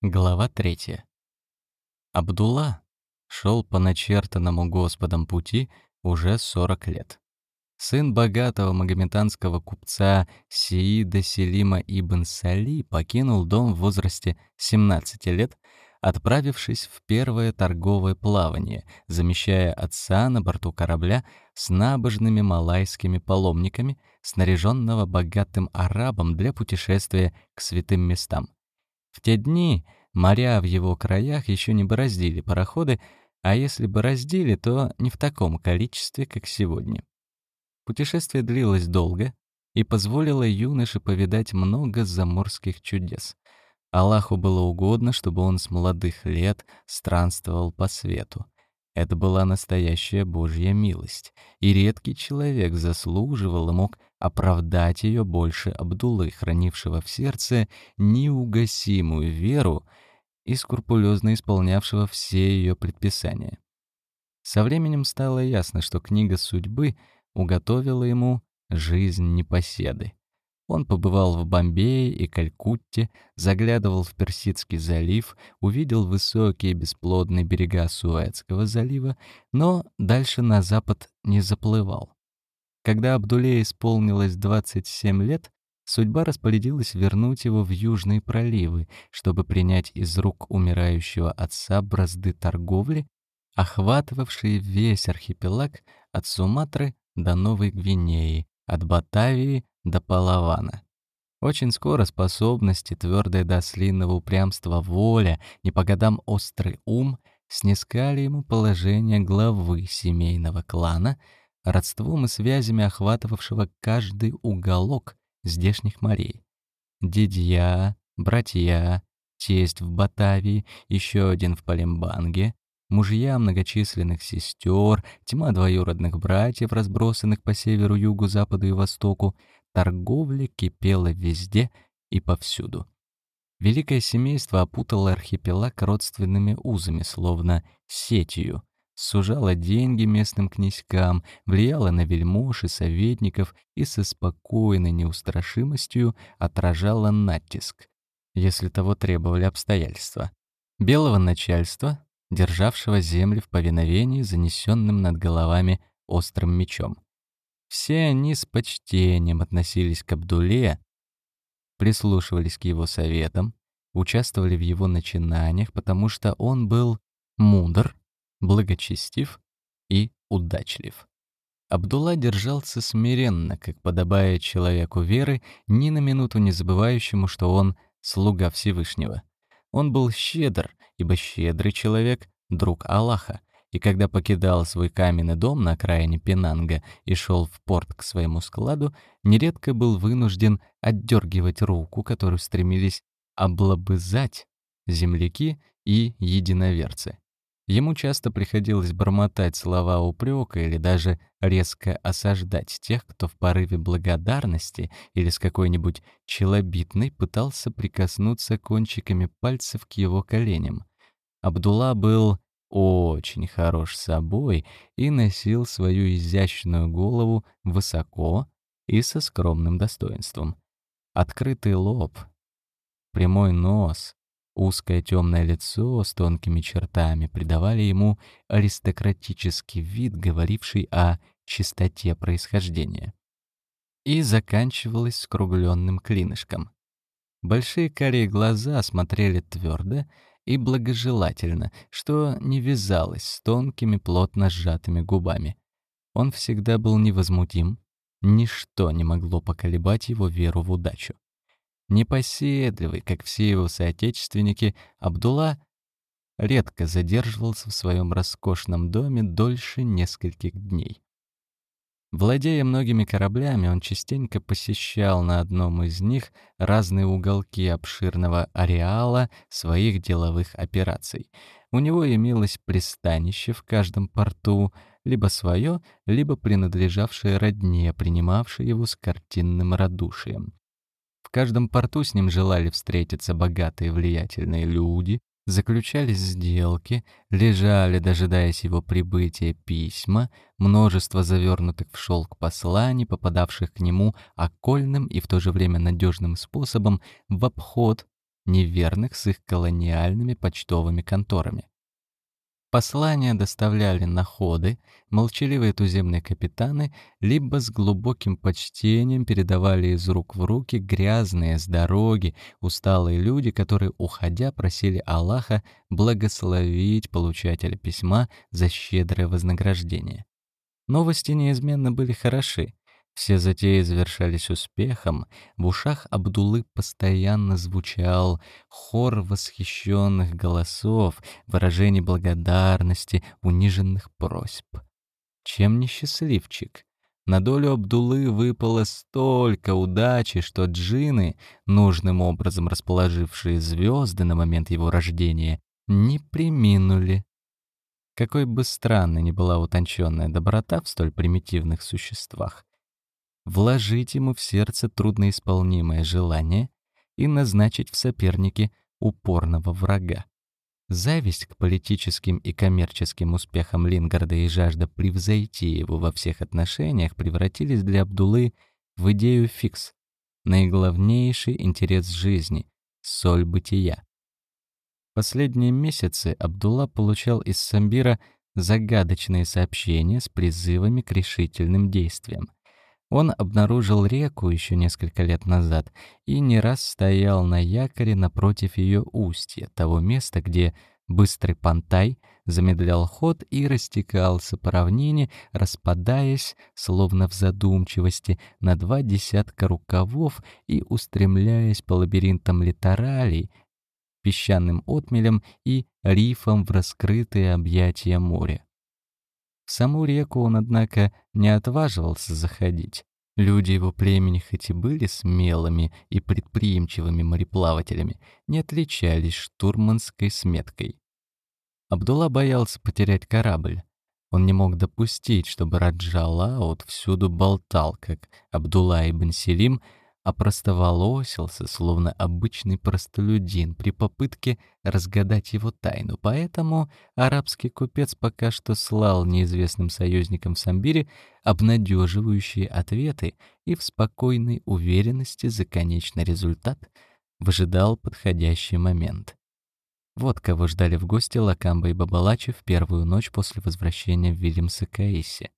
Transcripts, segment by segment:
Глава 3. Абдулла шел по начертанному Господом пути уже 40 лет. Сын богатого магометанского купца Сиида Селима ибн Сали покинул дом в возрасте 17 лет, отправившись в первое торговое плавание, замещая отца на борту корабля с набожными малайскими паломниками, снаряженного богатым арабом для путешествия к святым местам. В те дни моря в его краях еще не бороздили пароходы, а если бороздили, то не в таком количестве, как сегодня. Путешествие длилось долго и позволило юноше повидать много заморских чудес. Аллаху было угодно, чтобы он с молодых лет странствовал по свету. Это была настоящая Божья милость, и редкий человек заслуживал и мог оправдать ее больше Абдуллы, хранившего в сердце неугасимую веру и скрупулезно исполнявшего все ее предписания. Со временем стало ясно, что книга судьбы уготовила ему жизнь непоседы. Он побывал в Бомбее и Калькутте, заглядывал в Персидский залив, увидел высокие бесплодные берега Суэцкого залива, но дальше на запад не заплывал. Когда Абдуле исполнилось 27 лет, судьба распорядилась вернуть его в южные проливы, чтобы принять из рук умирающего отца бразды торговли, охватывавшие весь архипелаг от Суматры до Новой Гвинеи, от Батавии до Палавана. Очень скоро способности, твердое до слинного упрямства воля, не по годам острый ум снискали ему положение главы семейного клана, родством и связями охватывавшего каждый уголок здешних морей. Дедья, братья, тесть в Батавии, еще один в Палембанге, мужья многочисленных сестер, тьма двоюродных братьев, разбросанных по северу, югу, западу и востоку, торговля кипела везде и повсюду. Великое семейство опутало архипелаг родственными узами, словно сетью, сужало деньги местным князькам, влияло на вельмож и советников и со спокойной неустрашимостью отражало натиск, если того требовали обстоятельства. Белого начальства, державшего земли в повиновении занесенным над головами острым мечом. Все они с почтением относились к Абдуле, прислушивались к его советам, участвовали в его начинаниях, потому что он был мудр, благочестив и удачлив. Абдулла держался смиренно, как подобает человеку веры, ни на минуту не забывающему, что он слуга Всевышнего. Он был щедр, ибо щедрый человек — друг Аллаха, и когда покидал свой каменный дом на окраине Пенанга и шел в порт к своему складу, нередко был вынужден отдергивать руку, которую стремились облобызать земляки и единоверцы. Ему часто приходилось бормотать слова упрека или даже резко осаждать тех, кто в порыве благодарности или с какой-нибудь челобитной пытался прикоснуться кончиками пальцев к его коленям. Абдулла был очень хорош собой и носил свою изящную голову высоко и со скромным достоинством. Открытый лоб, прямой нос, узкое темное лицо с тонкими чертами придавали ему аристократический вид, говоривший о чистоте происхождения. И заканчивалось скругленным клинышком. Большие карие глаза смотрели твердо и благожелательно, что не вязалось с тонкими, плотно сжатыми губами. Он всегда был невозмутим, ничто не могло поколебать его веру в удачу. Непоседливый, как все его соотечественники, Абдулла редко задерживался в своем роскошном доме дольше нескольких дней. Владея многими кораблями, он частенько посещал на одном из них разные уголки обширного ареала своих деловых операций. У него имелось пристанище в каждом порту, либо свое, либо принадлежавшее родне, принимавшее его с картинным радушием. В каждом порту с ним желали встретиться богатые влиятельные люди, заключались сделки, лежали, дожидаясь его прибытия, письма, множество завернутых в шелк посланий, попадавших к нему окольным и в то же время надежным способом в обход неверных с их колониальными почтовыми конторами. Послания доставляли находы, молчаливые туземные капитаны либо с глубоким почтением передавали из рук в руки грязные с дороги, усталые люди, которые, уходя, просили Аллаха благословить получателя письма за щедрое вознаграждение. Новости неизменно были хороши. Все затеи завершались успехом, в ушах Абдулы постоянно звучал хор восхищенных голосов, выражений благодарности, униженных просьб. Чем не счастливчик? На долю Абдулы выпало столько удачи, что джины, нужным образом расположившие звезды на момент его рождения, не приминули. Какой бы странной ни была утонченная доброта в столь примитивных существах, вложить ему в сердце трудноисполнимое желание и назначить в сопернике упорного врага. Зависть к политическим и коммерческим успехам Лингарда и жажда превзойти его во всех отношениях превратились для Абдулы в идею фикс, наиглавнейший интерес жизни, соль бытия. Последние месяцы Абдулла получал из Самбира загадочные сообщения с призывами к решительным действиям. Он обнаружил реку еще несколько лет назад и не раз стоял на якоре напротив ее устья, того места, где быстрый понтай замедлял ход и растекался по равнине, распадаясь, словно в задумчивости, на два десятка рукавов и устремляясь по лабиринтам литоралей, песчаным отмелям и рифам в раскрытые объятия моря. В саму реку он, однако, не отваживался заходить. Люди его племени хоть и были смелыми и предприимчивыми мореплавателями, не отличались штурманской сметкой. Абдулла боялся потерять корабль. Он не мог допустить, чтобы Раджа Лаут всюду болтал, как Абдулла ибн Селим опростоволосился, словно обычный простолюдин, при попытке разгадать его тайну. Поэтому арабский купец пока что слал неизвестным союзникам в Самбире обнадеживающие ответы и в спокойной уверенности за конечный результат выжидал подходящий момент. Вот кого ждали в гости Лакамба и Бабалачи в первую ночь после возвращения в Вильямса-Каиси.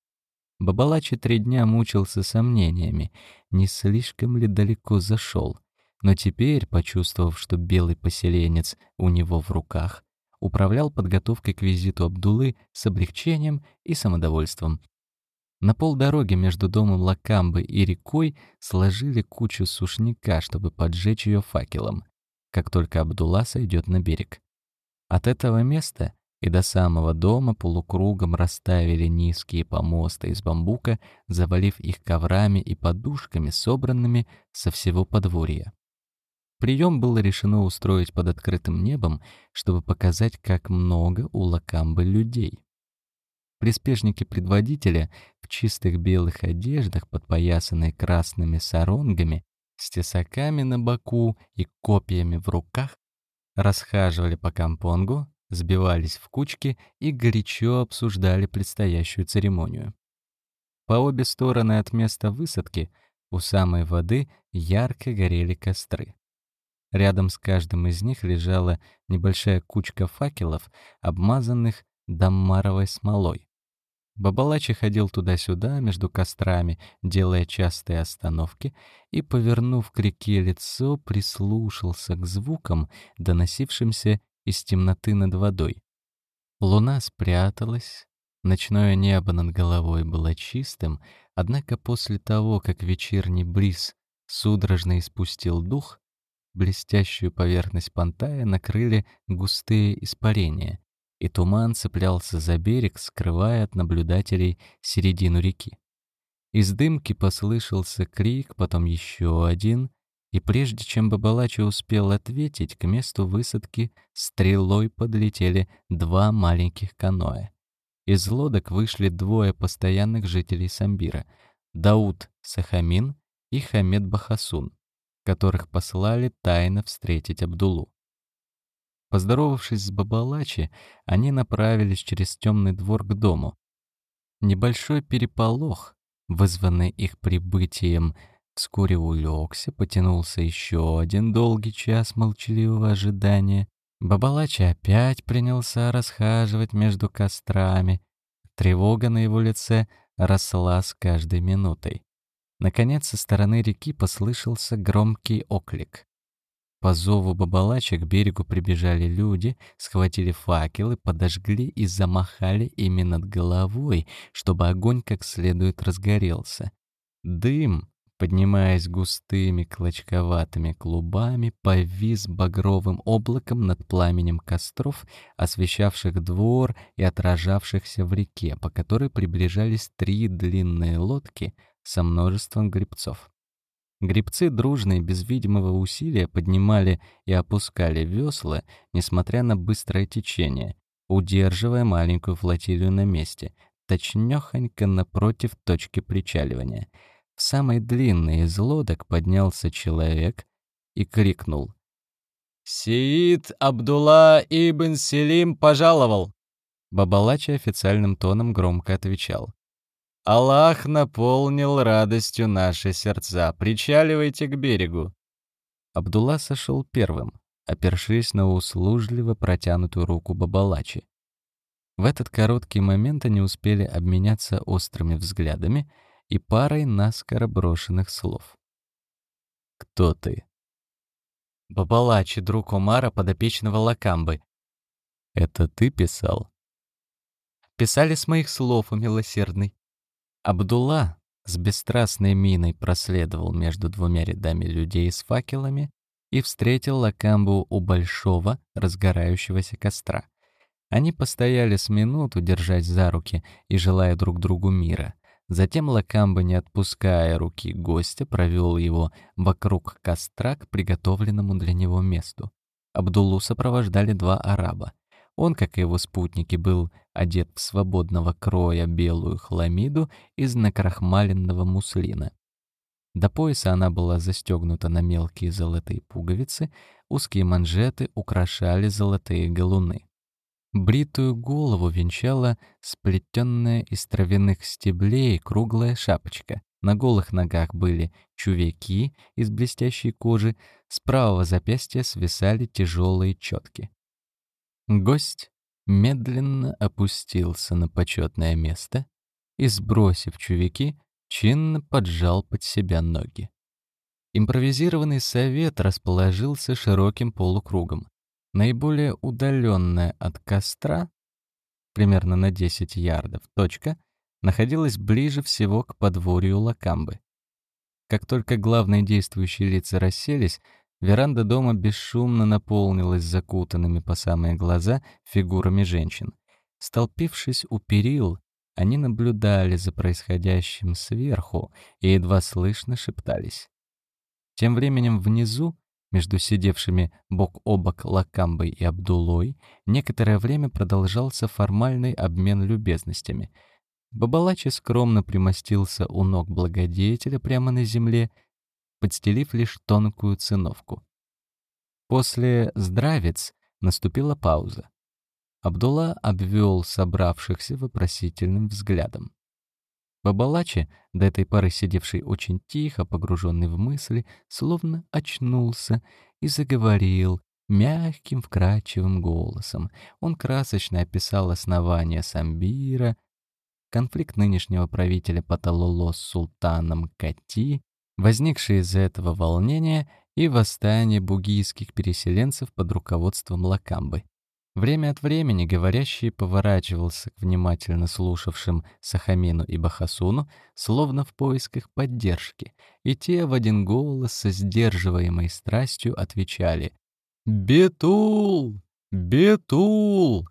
Бабалачи три дня мучился сомнениями, не слишком ли далеко зашел. Но теперь, почувствовав, что белый поселенец у него в руках, управлял подготовкой к визиту Абдулы с облегчением и самодовольством. На полдороги между домом Лакамбы и рекой сложили кучу сушняка, чтобы поджечь ее факелом, как только Абдулла сойдет на берег. От этого места и до самого дома полукругом расставили низкие помосты из бамбука, завалив их коврами и подушками, собранными со всего подворья. Прием было решено устроить под открытым небом, чтобы показать, как много у Лакамбы людей. Приспешники предводителя в чистых белых одеждах, подпоясанные красными саронгами, с тесаками на боку и копьями в руках, расхаживали по кампонгу, сбивались в кучки и горячо обсуждали предстоящую церемонию. По обе стороны от места высадки у самой воды ярко горели костры. Рядом с каждым из них лежала небольшая кучка факелов, обмазанных даммаровой смолой. Бабалачи ходил туда-сюда между кострами, делая частые остановки, и, повернув к реке лицо, прислушался к звукам, доносившимся из темноты над водой. Луна спряталась, ночное небо над головой было чистым, однако после того, как вечерний бриз судорожно испустил дух, блестящую поверхность Пантая накрыли густые испарения, и туман цеплялся за берег, скрывая от наблюдателей середину реки. Из дымки послышался крик, потом еще один, и прежде чем Бабалачи успел ответить, к месту высадки стрелой подлетели два маленьких каноэ. Из лодок вышли двое постоянных жителей Самбира — Дауд Сахамин и Хамед Бахасун, которых послали тайно встретить Абдулу. Поздоровавшись с Бабалачи, они направились через темный двор к дому. Небольшой переполох, вызванный их прибытием вскоре улегся, потянулся еще один долгий час молчаливого ожидания. Бабалача опять принялся расхаживать между кострами. Тревога на его лице росла с каждой минутой. Наконец, со стороны реки послышался громкий оклик. По зову Бабалача к берегу прибежали люди, схватили факелы, подожгли и замахали ими над головой, чтобы огонь как следует разгорелся. Дым, поднимаясь густыми клочковатыми клубами, повис багровым облаком над пламенем костров, освещавших двор и отражавшихся в реке, по которой приближались три длинные лодки со множеством грибцов. Грибцы дружно и без видимого усилия поднимали и опускали весла, несмотря на быстрое течение, удерживая маленькую флотилию на месте, точнёхонько напротив точки причаливания. Самой длинной из лодок поднялся человек и крикнул. «Сеид Абдулла ибн Селим пожаловал!» Бабалачи официальным тоном громко отвечал. Аллах наполнил радостью наши сердца. Причаливайте к берегу. Абдулла сошел первым, опершись на услужливо протянутую руку Бабалачи. В этот короткий момент они успели обменяться острыми взглядами и парой наскоро брошенных слов. «Кто ты?» «Бабалачи, друг Умара, подопечного Лакамбы». «Это ты писал?» «Писали с моих слов, у милосердный». Абдулла с бесстрастной миной проследовал между двумя рядами людей с факелами и встретил Лакамбу у большого разгорающегося костра. Они постояли с минуту, держась за руки и желая друг другу мира. Затем Лакамба, не отпуская руки гостя, провел его вокруг костра к приготовленному для него месту. Абдуллу сопровождали два араба. Он, как и его спутники, был одет в свободного кроя белую хламиду из накрахмаленного муслина. До пояса она была застегнута на мелкие золотые пуговицы, узкие манжеты украшали золотые галуны. Бритую голову венчала сплетенная из травяных стеблей круглая шапочка. На голых ногах были чувяки из блестящей кожи, с правого запястья свисали тяжелые четки. Гость медленно опустился на почетное место и, сбросив чувики, чинно поджал под себя ноги. Импровизированный совет расположился широким полукругом. Наиболее удаленная от костра, примерно на 10 ярдов, точка находилась ближе всего к подворью Лакамбы. Как только главные действующие лица расселись, Веранда дома бесшумно наполнилась закутанными по самые глаза фигурами женщин. Столпившись у перил, они наблюдали за происходящим сверху и едва слышно шептались. Тем временем внизу, между сидевшими бок о бок Лакамбой и Абдулой, некоторое время продолжался формальный обмен любезностями. Бабалачи скромно примостился у ног благодетеля прямо на земле подстелив лишь тонкую циновку. После «здравец» наступила пауза. Абдулла обвел собравшихся вопросительным взглядом. Бабалачи, до этой поры сидевший очень тихо, погруженный в мысли, словно очнулся и заговорил мягким, вкрадчивым голосом. Он красочно описал основание Самбира, конфликт нынешнего правителя Паталоло с султаном Кати, возникшее из-за этого волнения и восстание бугийских переселенцев под руководством Лакамбы. Время от времени говорящий поворачивался к внимательно слушавшим Сахамину и Бахасуну, словно в поисках поддержки, и те в один голос со сдерживаемой страстью отвечали «Бетул! Бетул!»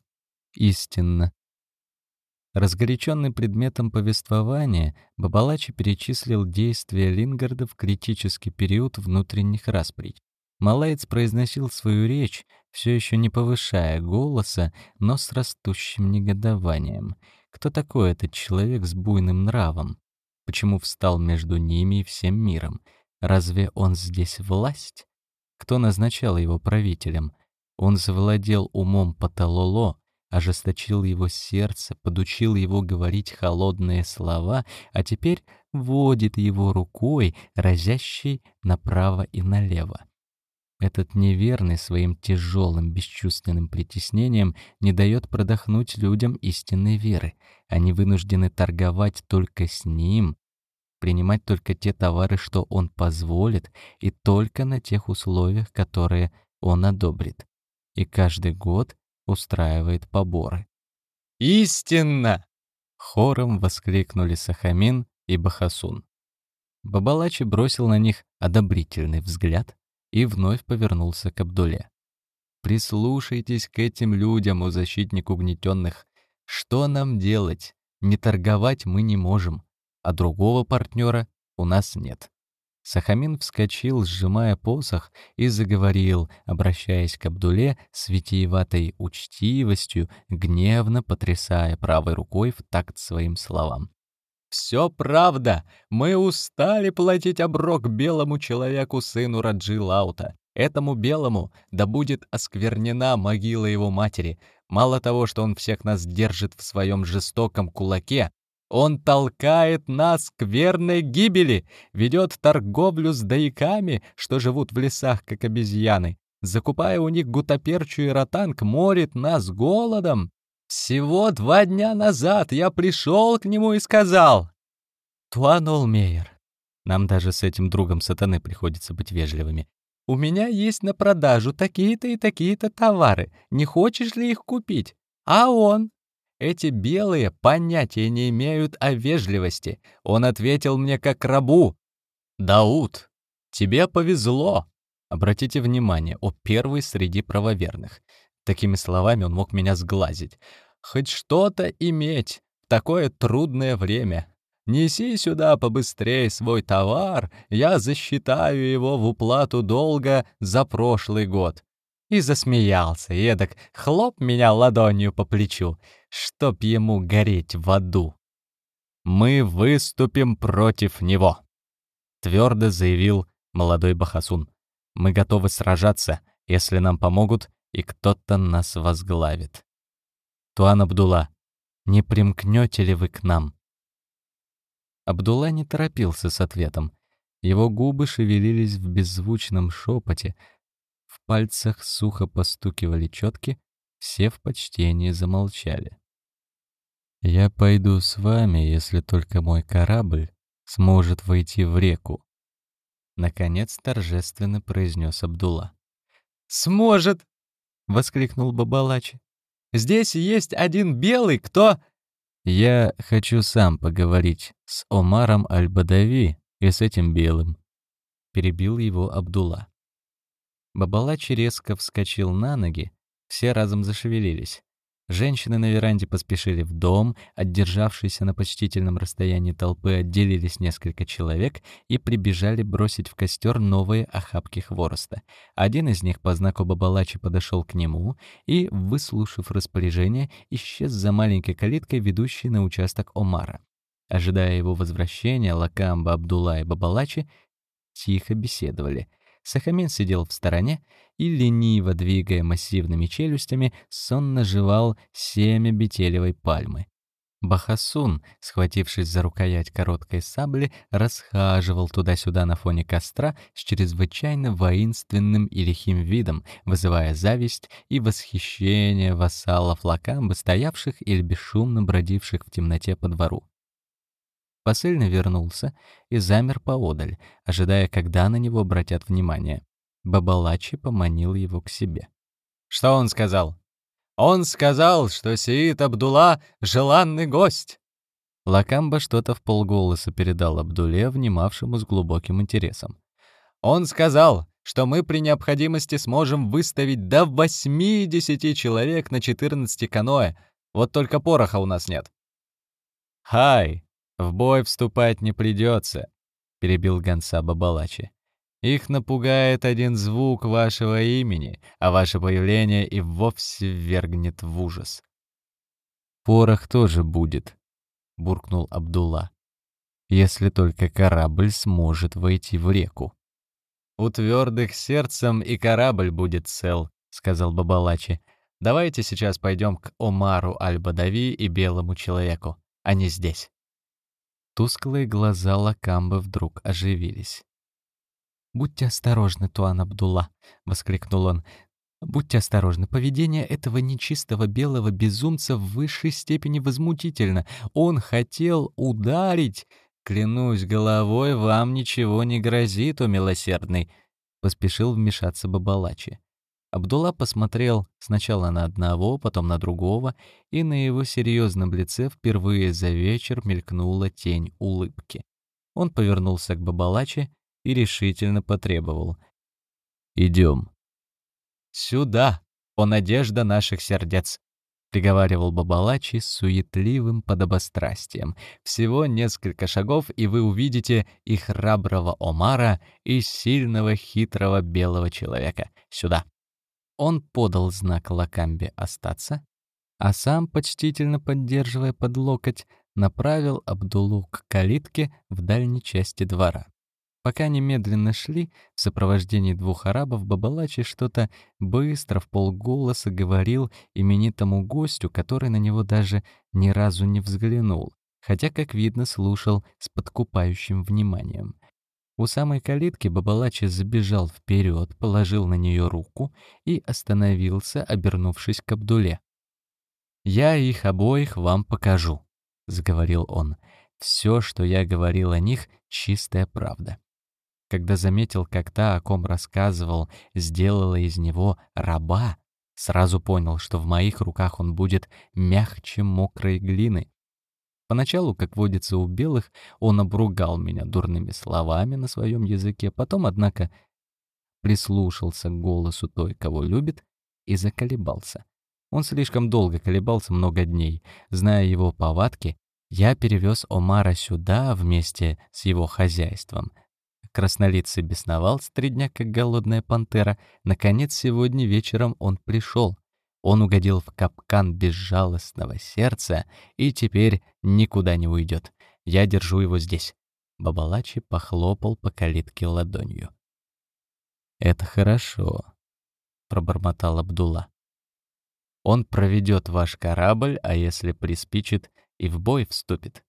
Истинно, Разгоряченный предметом повествования, Бабалачи перечислил действия Лингарда в критический период внутренних расприй. Малаец произносил свою речь, все еще не повышая голоса, но с растущим негодованием. Кто такой этот человек с буйным нравом? Почему встал между ними и всем миром? Разве он здесь власть? Кто назначал его правителем? Он завладел умом Паталоло, ожесточил его сердце, подучил его говорить холодные слова, а теперь водит его рукой, разящей направо и налево. Этот неверный своим тяжелым бесчувственным притеснением не дает продохнуть людям истинной веры. Они вынуждены торговать только с ним, принимать только те товары, что он позволит, и только на тех условиях, которые он одобрит. И каждый год устраивает поборы. «Истинно!» — хором воскликнули Сахамин и Бахасун. Бабалачи бросил на них одобрительный взгляд, и вновь повернулся к Абдуле. «Прислушайтесь к этим людям, у защитник угнетенных. Что нам делать? Не торговать мы не можем, а другого партнера у нас нет». Сахамин вскочил, сжимая посох, и заговорил, обращаясь к Абдуле с витиеватой учтивостью, гневно потрясая правой рукой в такт своим словам. Все правда. Мы устали платить оброк белому человеку, сыну Раджи Лаута. Этому белому да будет осквернена могила его матери. Мало того, что он всех нас держит в своем жестоком кулаке, он толкает нас к верной гибели, ведет торговлю с дайками, что живут в лесах, как обезьяны. Закупая у них гутаперчу и ротанг, морит нас голодом. Всего два дня назад я пришел к нему и сказал, «Туан Олмейер, нам даже с этим другом сатаны приходится быть вежливыми. У меня есть на продажу такие-то и такие-то товары. Не хочешь ли их купить? А он? Эти белые понятия не имеют о вежливости. Он ответил мне как рабу. Дауд, тебе повезло. Обратите внимание, о первый среди правоверных. Такими словами он мог меня сглазить. «Хоть что-то иметь в такое трудное время. Неси сюда побыстрее свой товар, я засчитаю его в уплату долга за прошлый год». И засмеялся, эдак хлоп меня ладонью по плечу, чтоб ему гореть в аду. «Мы выступим против него», — твердо заявил молодой Бахасун. «Мы готовы сражаться, если нам помогут и кто-то нас возглавит. Туан Абдулла, не примкнете ли вы к нам? Абдулла не торопился с ответом. Его губы шевелились в беззвучном шепоте, в пальцах сухо постукивали четки, все в почтении замолчали. «Я пойду с вами, если только мой корабль сможет войти в реку», — наконец торжественно произнес Абдулла. «Сможет!» — воскликнул Бабалачи. «Здесь есть один белый, кто...» «Я хочу сам поговорить с Омаром Аль-Бадави и с этим белым», — перебил его Абдулла. Бабалачи резко вскочил на ноги, все разом зашевелились. Женщины на веранде поспешили в дом, отдержавшиеся на почтительном расстоянии толпы отделились несколько человек и прибежали бросить в костер новые охапки хвороста. Один из них по знаку Бабалачи подошел к нему и, выслушав распоряжение, исчез за маленькой калиткой, ведущей на участок Омара. Ожидая его возвращения, Лакамба, Абдулла и Бабалачи тихо беседовали — Сахамин сидел в стороне и, лениво двигая массивными челюстями, сонно жевал семя бетелевой пальмы. Бахасун, схватившись за рукоять короткой сабли, расхаживал туда-сюда на фоне костра с чрезвычайно воинственным и лихим видом, вызывая зависть и восхищение вассалов Лакамбы, стоявших или бесшумно бродивших в темноте по двору. Посыльный вернулся и замер поодаль, ожидая, когда на него обратят внимание. Бабалачи поманил его к себе. «Что он сказал?» «Он сказал, что Сеид Абдулла — желанный гость!» Лакамба что-то в полголоса передал Абдуле, внимавшему с глубоким интересом. «Он сказал, что мы при необходимости сможем выставить до 80 человек на 14 каноэ, вот только пороха у нас нет». «Хай!» «В бой вступать не придется», — перебил гонца Бабалачи. «Их напугает один звук вашего имени, а ваше появление и вовсе ввергнет в ужас». «Порох тоже будет», — буркнул Абдулла. «Если только корабль сможет войти в реку». «У твердых сердцем и корабль будет цел», — сказал Бабалачи. «Давайте сейчас пойдем к Омару Аль-Бадави и Белому Человеку. Они здесь». Тусклые глаза Лакамбы вдруг оживились. «Будьте осторожны, Туан Абдулла!» — воскликнул он. «Будьте осторожны, поведение этого нечистого белого безумца в высшей степени возмутительно. Он хотел ударить!» «Клянусь головой, вам ничего не грозит, о милосердный!» — поспешил вмешаться Бабалачи. Абдулла посмотрел сначала на одного, потом на другого, и на его серьезном лице впервые за вечер мелькнула тень улыбки. Он повернулся к Бабалачи и решительно потребовал. «Идем». «Сюда, о надежда наших сердец!» — приговаривал Бабалачи с суетливым подобострастием. «Всего несколько шагов, и вы увидите и храброго Омара, и сильного хитрого белого человека. Сюда!» Он подал знак Лакамбе остаться, а сам, почтительно поддерживая под локоть, направил Абдулу к калитке в дальней части двора. Пока они медленно шли, в сопровождении двух арабов Бабалачи что-то быстро в полголоса говорил именитому гостю, который на него даже ни разу не взглянул, хотя, как видно, слушал с подкупающим вниманием. У самой калитки Бабалачи забежал вперед, положил на нее руку и остановился, обернувшись к Абдуле. «Я их обоих вам покажу», — заговорил он. «Все, что я говорил о них, — чистая правда». Когда заметил, как та, о ком рассказывал, сделала из него раба, сразу понял, что в моих руках он будет мягче мокрой глины, Поначалу, как водится у белых, он обругал меня дурными словами на своем языке, потом, однако, прислушался к голосу той, кого любит, и заколебался. Он слишком долго колебался много дней. Зная его повадки, я перевез Омара сюда вместе с его хозяйством. Краснолицый бесновался три дня, как голодная пантера. Наконец, сегодня вечером он пришел. Он угодил в капкан безжалостного сердца и теперь никуда не уйдет. Я держу его здесь. Бабалачи похлопал по калитке ладонью. «Это хорошо», — пробормотал Абдулла. «Он проведет ваш корабль, а если приспичит, и в бой вступит.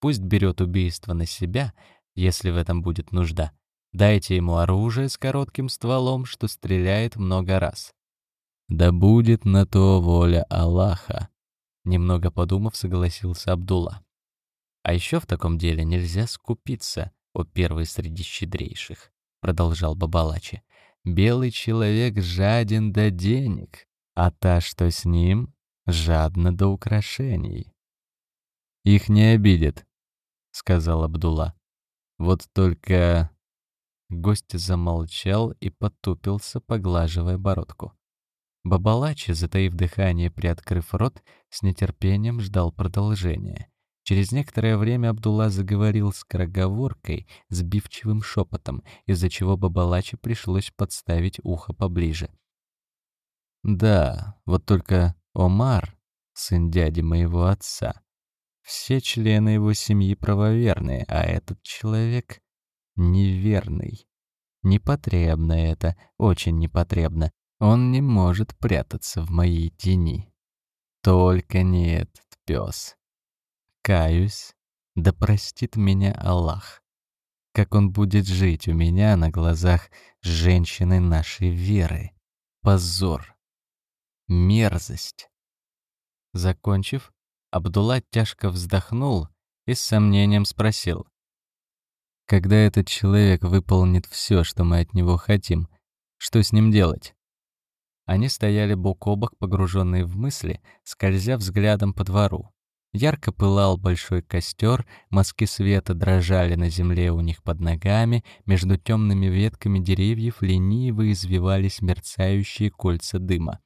Пусть берет убийство на себя, если в этом будет нужда. Дайте ему оружие с коротким стволом, что стреляет много раз. «Да будет на то воля Аллаха», — немного подумав, согласился Абдулла. «А еще в таком деле нельзя скупиться, о первый среди щедрейших», — продолжал Бабалачи. «Белый человек жаден до денег, а та, что с ним, жадна до украшений». «Их не обидят», — сказал Абдулла. «Вот только...» Гость замолчал и потупился, поглаживая бородку. Бабалачи, затаив дыхание, приоткрыв рот, с нетерпением ждал продолжения. Через некоторое время Абдулла заговорил с скороговоркой, сбивчивым шепотом, из-за чего Бабалачи пришлось подставить ухо поближе. «Да, вот только Омар, сын дяди моего отца, все члены его семьи правоверные, а этот человек неверный. Непотребно это, очень непотребно. Он не может прятаться в моей тени. Только не этот пес. Каюсь, да простит меня Аллах. Как он будет жить у меня на глазах женщины нашей веры. Позор. Мерзость. Закончив, Абдулла тяжко вздохнул и с сомнением спросил. «Когда этот человек выполнит все, что мы от него хотим, что с ним делать?» Они стояли бок о бок, погруженные в мысли, скользя взглядом по двору. Ярко пылал большой костер, мазки света дрожали на земле у них под ногами, между темными ветками деревьев лениво извивались мерцающие кольца дыма.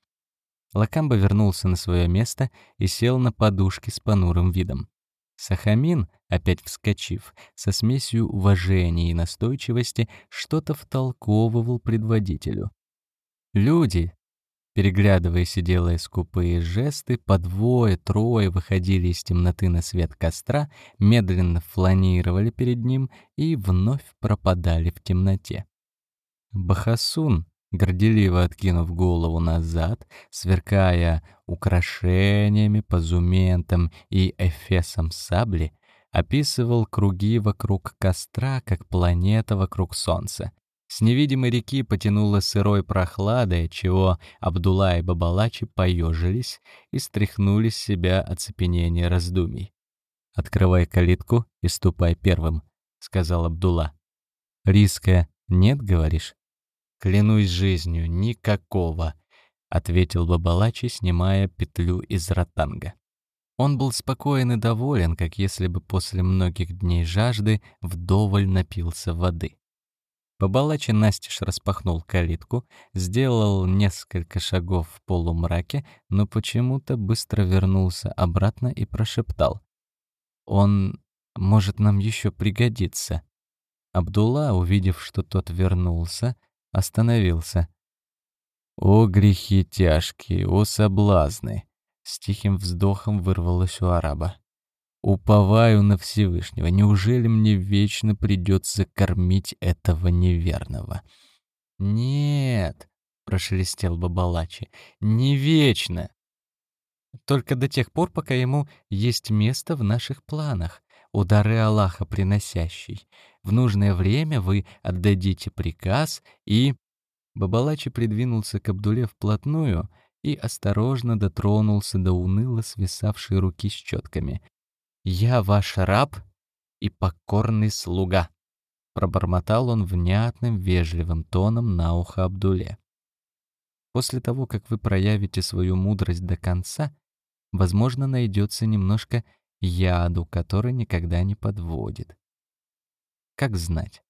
Лакамба вернулся на свое место и сел на подушке с понурым видом. Сахамин, опять вскочив, со смесью уважения и настойчивости, что-то втолковывал предводителю. Люди, Переглядываясь и делая скупые жесты, по двое-трое выходили из темноты на свет костра, медленно фланировали перед ним и вновь пропадали в темноте. Бахасун, горделиво откинув голову назад, сверкая украшениями, позументом и эфесом сабли, описывал круги вокруг костра, как планета вокруг Солнца. С невидимой реки потянуло сырой прохладой, чего Абдулла и Бабалачи поежились и стряхнули с себя оцепенение раздумий. «Открывай калитку и ступай первым», — сказал Абдулла. «Риска нет, говоришь?» «Клянусь жизнью, никакого», — ответил Бабалачи, снимая петлю из ротанга. Он был спокоен и доволен, как если бы после многих дней жажды вдоволь напился воды. Бабалачи настежь распахнул калитку, сделал несколько шагов в полумраке, но почему-то быстро вернулся обратно и прошептал. «Он может нам еще пригодиться». Абдулла, увидев, что тот вернулся, остановился. «О грехи тяжкие, о соблазны!» С тихим вздохом вырвалось у араба. «Уповаю на Всевышнего. Неужели мне вечно придется кормить этого неверного?» «Нет», — прошелестел Бабалачи, — «не вечно. Только до тех пор, пока ему есть место в наших планах, удары Аллаха приносящий. В нужное время вы отдадите приказ и...» Бабалачи придвинулся к Абдуле вплотную — и осторожно дотронулся до уныло свисавшей руки с четками. «Я ваш раб и покорный слуга», — пробормотал он внятным, вежливым тоном на ухо Абдуле. «После того, как вы проявите свою мудрость до конца, возможно, найдется немножко яду, который никогда не подводит. Как знать.